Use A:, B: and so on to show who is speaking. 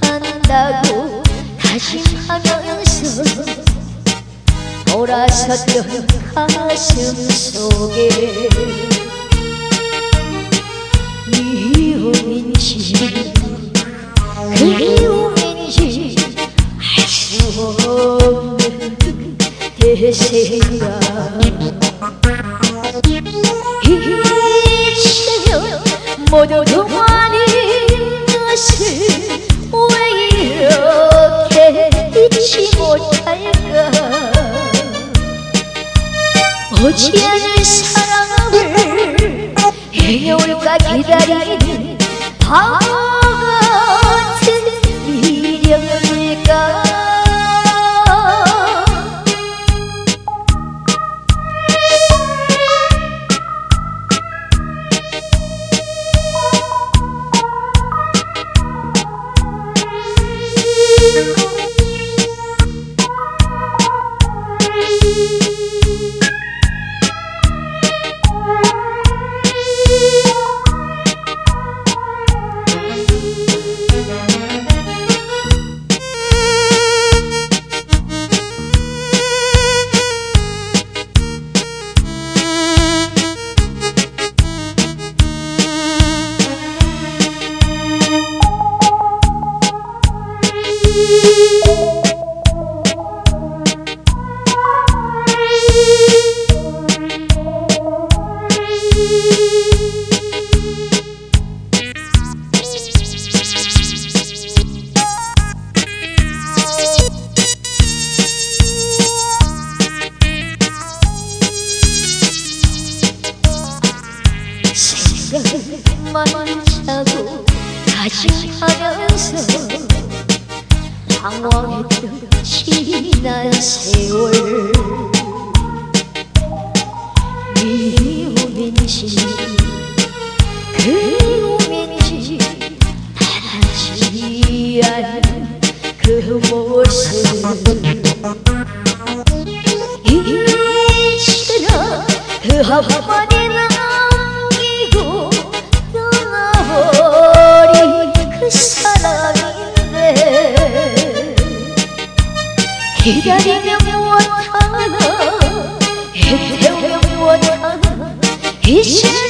A: 만난다고 다짐하면서 돌아섰던 가슴 속에 미움인지 그리움인지 알 수 없는 대세야. 이제는 모두 오지 않을 사랑을 해올까 기다리는 바보 같은 미련일까 생각만 자고 다짐하면서 방황했던 지난 세월. 미움인지 그리움인지. 바라지 않는 그 모습 이제는 그 한마디 사람인데 기다리며 무엇하나 애태우며 무엇하나 이제는